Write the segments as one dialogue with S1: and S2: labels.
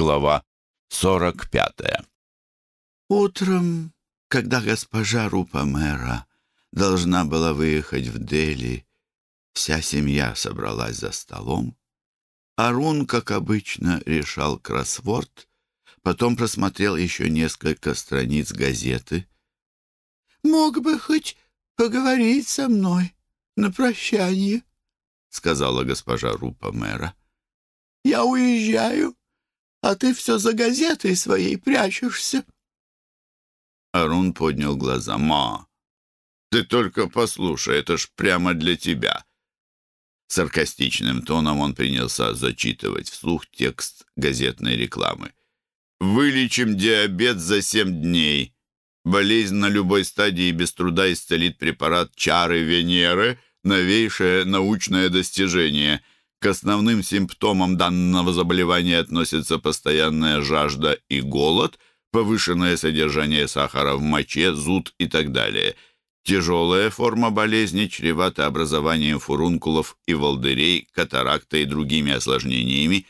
S1: Глава 45
S2: Утром, когда госпожа Рупа-мэра должна была выехать в Дели, вся семья собралась за столом. Арун, как обычно, решал кроссворд, потом просмотрел еще несколько страниц газеты. «Мог бы хоть поговорить со мной на прощание», — сказала госпожа Рупа-мэра. «Я уезжаю, а ты все за газетой своей прячешься».
S1: Арун поднял глаза. «Ма, ты только послушай, это ж прямо для тебя». Саркастичным тоном он принялся зачитывать вслух текст газетной рекламы. «Вылечим диабет за семь дней. Болезнь на любой стадии без труда исцелит препарат чары Венеры, новейшее научное достижение». К основным симптомам данного заболевания относятся постоянная жажда и голод, повышенное содержание сахара в моче, зуд и так далее. Тяжелая форма болезни чревата образованием фурункулов и волдырей, катаракта и другими осложнениями.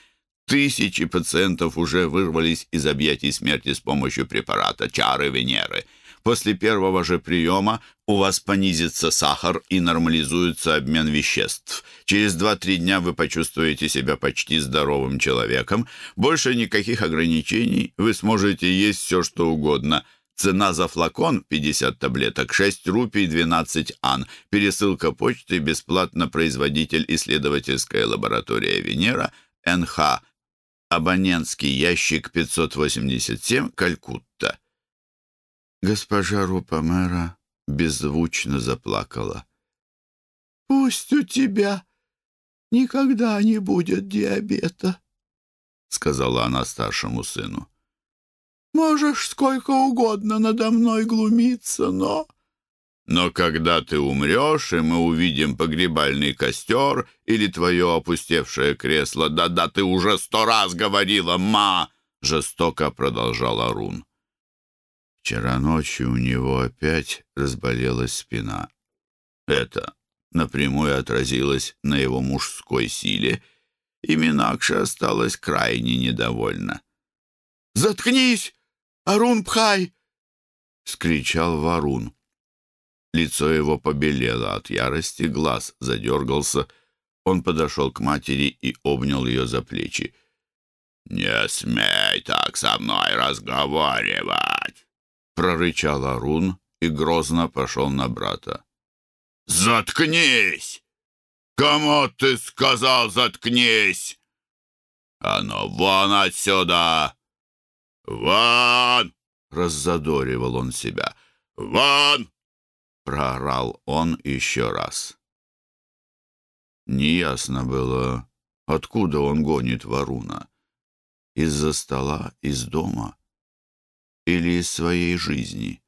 S1: Тысячи пациентов уже вырвались из объятий смерти с помощью препарата чары Венеры – После первого же приема у вас понизится сахар и нормализуется обмен веществ. Через 2-3 дня вы почувствуете себя почти здоровым человеком. Больше никаких ограничений. Вы сможете есть все, что угодно. Цена за флакон 50 таблеток 6 рупий 12 ан. Пересылка почты бесплатно производитель исследовательская лаборатория Венера НХ. Абонентский ящик 587 Калькутта.
S2: Госпожа Рупамера беззвучно заплакала. «Пусть у тебя никогда не будет диабета», — сказала она старшему сыну. «Можешь сколько угодно надо мной глумиться, но...»
S1: «Но когда ты умрешь, и мы увидим погребальный костер или твое опустевшее кресло, да-да, ты уже сто раз говорила, ма!» — жестоко продолжал Арун.
S2: Вчера ночью у него опять разболелась спина. Это напрямую отразилось на его мужской силе, и Минакша осталась крайне недовольна. «Заткнись, Арун Пхай!» — скричал Варун. Лицо его побелело от ярости, глаз задергался. Он подошел к матери и обнял ее за плечи. «Не смей так со мной разговаривать!» Прорычал Арун и грозно пошел на брата. «Заткнись! Кому ты сказал заткнись? А ну вон отсюда! Вон!» — раззадоривал он себя. «Вон!» — проорал он еще раз. Неясно было, откуда он гонит Варуна. Из-за стола, из дома или из своей жизни.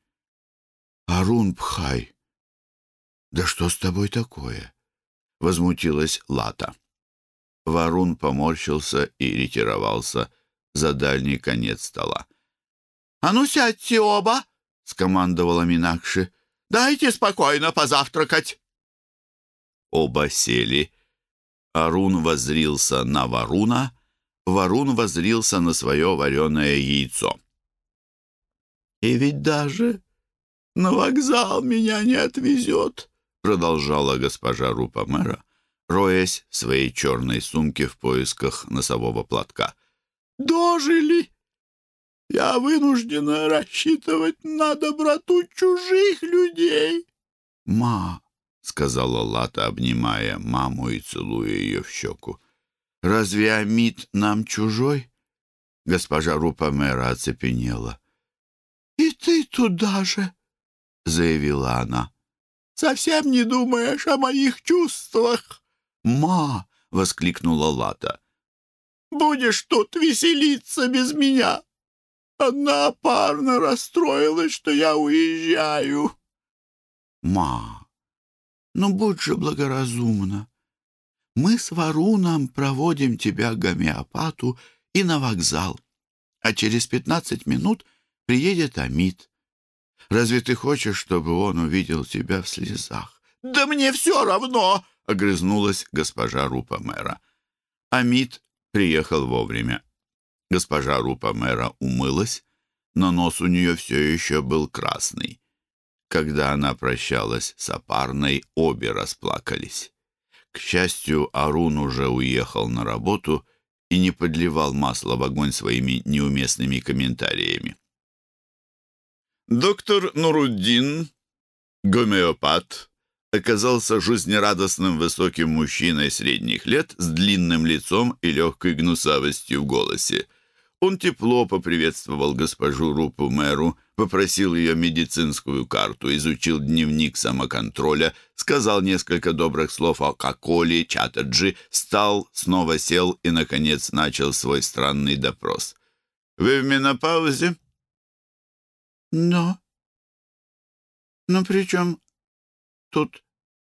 S2: «Арун Пхай, да что с тобой такое?» — возмутилась Лата. Варун поморщился и ретировался за дальний конец стола. «А ну сядьте оба!» — скомандовала Минакши. «Дайте спокойно позавтракать!» Оба сели. Арун воззрился на Варуна, Варун воззрился на свое вареное яйцо. «И ведь даже на вокзал меня не отвезет», продолжала госпожа Рупа-мэра, роясь в своей черной сумке в поисках носового платка. «Дожили! Я вынуждена рассчитывать на доброту чужих людей!» «Ма!» — сказала Лата, обнимая маму и целуя ее в щеку. «Разве Амит нам чужой?» Госпожа Рупа-мэра оцепенела. «И ты туда же», — заявила она. «Совсем не думаешь о моих чувствах?» «Ма!» — воскликнула Лата. «Будешь тут веселиться без меня!» Она парно расстроилась, что я уезжаю. «Ма, ну будь же благоразумна. Мы с Варуном проводим тебя к гомеопату и на вокзал, а через пятнадцать минут — приедет Амит. Разве ты хочешь, чтобы он увидел тебя в слезах? «Да мне все равно!» — огрызнулась госпожа Рупа-мэра. Амит приехал вовремя.
S1: Госпожа Рупа мэра умылась, но нос у нее все еще был красный. Когда она прощалась с опарной, обе расплакались. К счастью, Арун уже уехал на работу и не подливал масло в огонь своими неуместными комментариями. Доктор Нуруддин, гомеопат, оказался жизнерадостным высоким мужчиной средних лет с длинным лицом и легкой гнусавостью в голосе. Он тепло поприветствовал госпожу Рупу мэру, попросил ее медицинскую карту, изучил дневник самоконтроля, сказал несколько добрых слов о Коколе, Чатаджи, встал, снова сел и, наконец, начал свой странный допрос. «Вы в менопаузе?»
S2: «Да». «Ну, при чем тут...»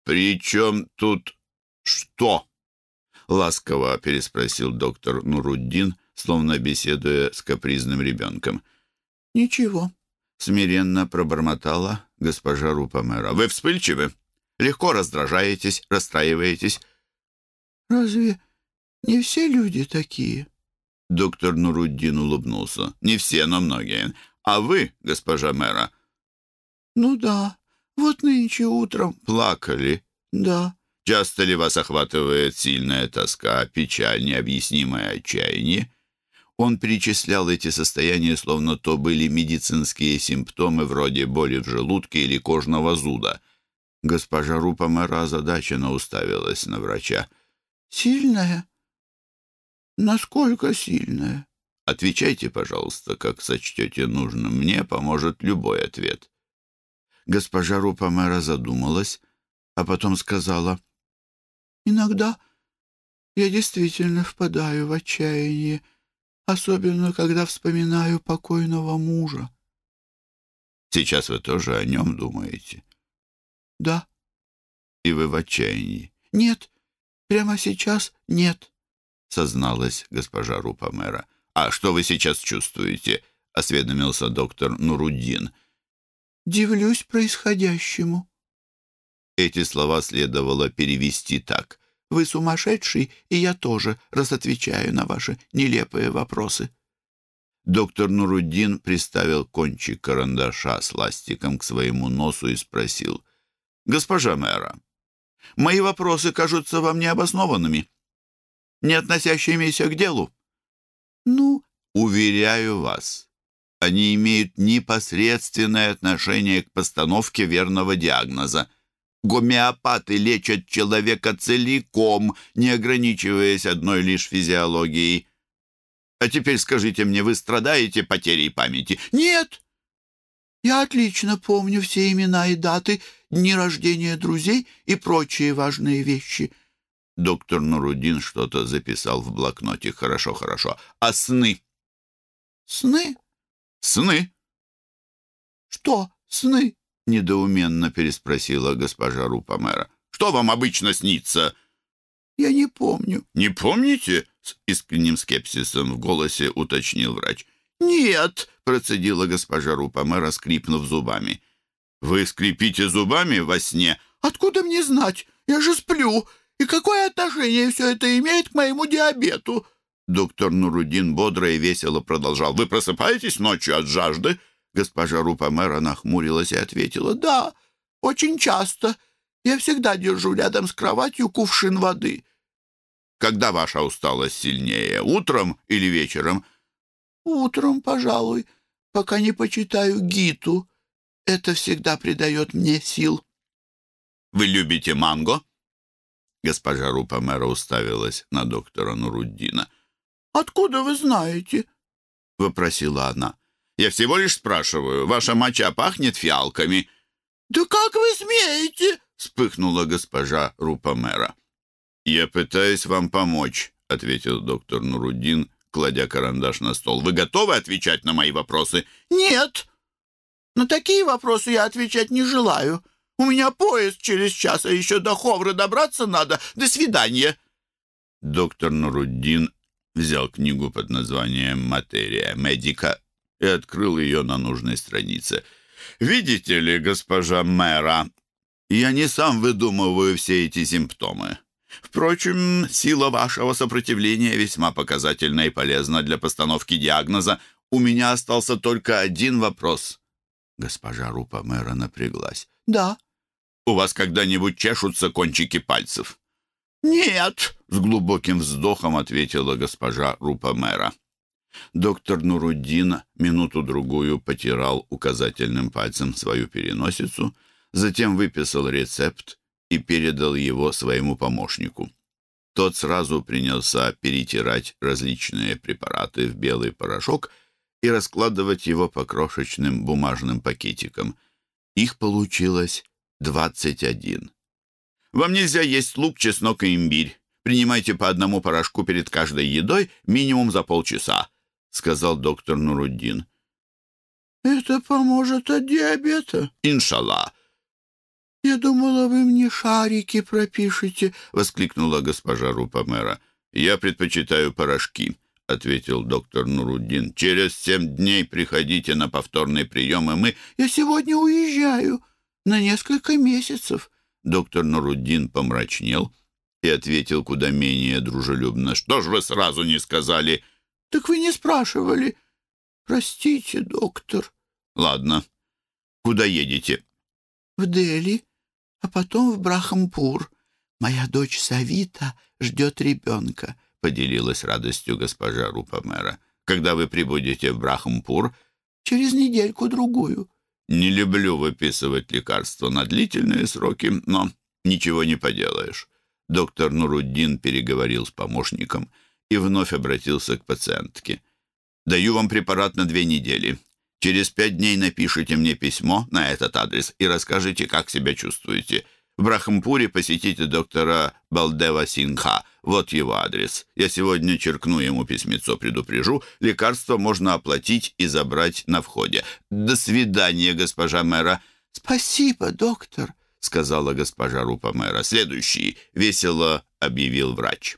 S1: «При чем тут что?» Ласково переспросил доктор Нуруддин, словно беседуя с капризным ребенком.
S2: «Ничего», —
S1: смиренно пробормотала госпожа Рупамера. «Вы вспыльчивы? Легко раздражаетесь, расстраиваетесь?»
S2: «Разве не все люди такие?»
S1: Доктор Нуруддин улыбнулся. «Не все, но многие. А вы, госпожа мэра?»
S2: «Ну да, вот нынче утром...»
S1: «Плакали?»
S2: «Да».
S1: «Часто ли вас охватывает сильная тоска, печаль, необъяснимое отчаяние?» Он перечислял эти состояния, словно то были медицинские симптомы вроде боли в желудке или кожного зуда. Госпожа Рупа-мэра озадаченно уставилась на врача.
S2: «Сильная? Насколько сильная?»
S1: «Отвечайте, пожалуйста, как сочтете нужным. Мне поможет любой ответ».
S2: Госпожа Рупа-мэра задумалась, а потом сказала, «Иногда я действительно впадаю в отчаяние особенно когда вспоминаю покойного мужа.
S1: Сейчас вы тоже о нем думаете?
S2: Да.
S1: И вы в отчаянии?
S2: Нет, прямо сейчас нет,
S1: созналась госпожа Рупа-мэра. А что вы сейчас чувствуете? осведомился доктор Нуруддин.
S2: Дивлюсь происходящему.
S1: Эти слова следовало перевести так.
S2: Вы сумасшедший, и я тоже, раз отвечаю на ваши нелепые вопросы».
S1: Доктор Нуруддин приставил кончик карандаша с ластиком к своему носу и спросил. «Госпожа мэра, мои вопросы кажутся вам необоснованными, не относящимися к делу?»
S2: «Ну?»
S1: «Уверяю вас, они имеют непосредственное отношение к постановке верного диагноза. Гомеопаты лечат человека целиком, не ограничиваясь одной лишь физиологией. А теперь скажите мне, вы страдаете потерей памяти?
S2: Нет! Я отлично помню все имена и даты, дни рождения друзей и прочие важные вещи.
S1: Доктор Нурудин что-то записал в блокноте. Хорошо, хорошо. А сны?
S2: Сны?
S1: Сны?
S2: Что сны?
S1: — недоуменно переспросила госпожа Рупа-мэра. «Что вам обычно снится?»
S2: «Я не помню».
S1: «Не помните?» — с искренним скепсисом в голосе уточнил врач.
S2: «Нет», —
S1: процедила госпожа Рупа-мэра, скрипнув зубами. «Вы скрипите зубами во сне?»
S2: «Откуда мне знать? Я же сплю. И какое отношение все это имеет к моему диабету?»
S1: Доктор Нурудин бодро и весело продолжал. «Вы просыпаетесь ночью от жажды?» Госпожа Рупа-мэра нахмурилась и ответила, «Да, очень часто. Я всегда держу рядом с кроватью кувшин воды». «Когда ваша усталость сильнее, утром или вечером?»
S2: «Утром, пожалуй, пока не почитаю Гиту. Это всегда придает мне сил».
S1: «Вы любите манго?» Госпожа Рупа-мэра уставилась на доктора Нуруддина.
S2: «Откуда вы знаете?»
S1: — вопросила она. Я всего лишь спрашиваю, ваша моча пахнет фиалками?»
S2: «Да как вы смеете?»
S1: — вспыхнула госпожа Рупа-мэра. «Я пытаюсь вам помочь», — ответил доктор Нурудин, кладя карандаш на стол. «Вы готовы отвечать на мои вопросы?»
S2: «Нет. На такие вопросы я отвечать не желаю. У меня поезд через час, а еще до Ховры добраться надо. До свидания».
S1: Доктор Нуруддин взял книгу под названием «Материя медика» и открыл ее на нужной странице. «Видите ли, госпожа мэра, я не сам выдумываю все эти симптомы. Впрочем, сила вашего сопротивления весьма показательна и полезна для постановки диагноза. У меня остался только один вопрос».
S2: Госпожа Рупа мэра напряглась.
S1: «Да». «У вас когда-нибудь чешутся кончики пальцев?»
S2: «Нет», —
S1: с глубоким вздохом ответила госпожа Рупа мэра. Доктор Нуруддин минуту-другую потирал указательным пальцем свою переносицу, затем выписал рецепт и передал его своему помощнику. Тот сразу принялся перетирать различные препараты в белый порошок и раскладывать его по крошечным бумажным пакетикам. Их получилось двадцать один. «Вам нельзя есть лук, чеснок и имбирь. Принимайте по одному порошку перед каждой едой минимум за полчаса», — сказал доктор Нуруддин.
S2: «Это поможет от диабета?»
S1: «Иншалла».
S2: «Я думала, вы мне шарики пропишете», —
S1: воскликнула госпожа Рупа-мэра. «Я предпочитаю порошки», — ответил доктор Нуруддин. «Через семь дней приходите на повторный прием, и мы...»
S2: «Я сегодня уезжаю на несколько месяцев».
S1: Доктор Нуруддин помрачнел и ответил куда менее дружелюбно. «Что ж вы сразу не сказали?»
S2: «Так вы не спрашивали». «Простите, доктор».
S1: «Ладно. Куда едете?»
S2: «В Дели, а потом в Брахампур. Моя дочь Савита ждет ребенка», — поделилась радостью госпожа Рупамера.
S1: «Когда вы прибудете в Брахампур?»
S2: «Через недельку-другую».
S1: «Не люблю выписывать лекарства на длительные сроки, но ничего не поделаешь». Доктор Нуруддин переговорил с помощником — и вновь обратился к пациентке. «Даю вам препарат на две недели. Через пять дней напишите мне письмо на этот адрес и расскажите, как себя чувствуете. В Брахампуре посетите доктора Балдева Сингха. Вот его адрес. Я сегодня черкну ему письмецо, предупрежу. Лекарство можно оплатить и забрать на входе. До свидания, госпожа мэра».
S2: «Спасибо, доктор», —
S1: сказала госпожа Рупа мэра. «Следующий», — весело объявил врач.